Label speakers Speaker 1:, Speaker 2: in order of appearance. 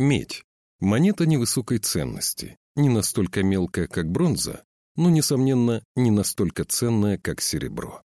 Speaker 1: Медь. Монета невысокой ценности, не настолько мелкая, как бронза, но, несомненно, не настолько ценная, как серебро.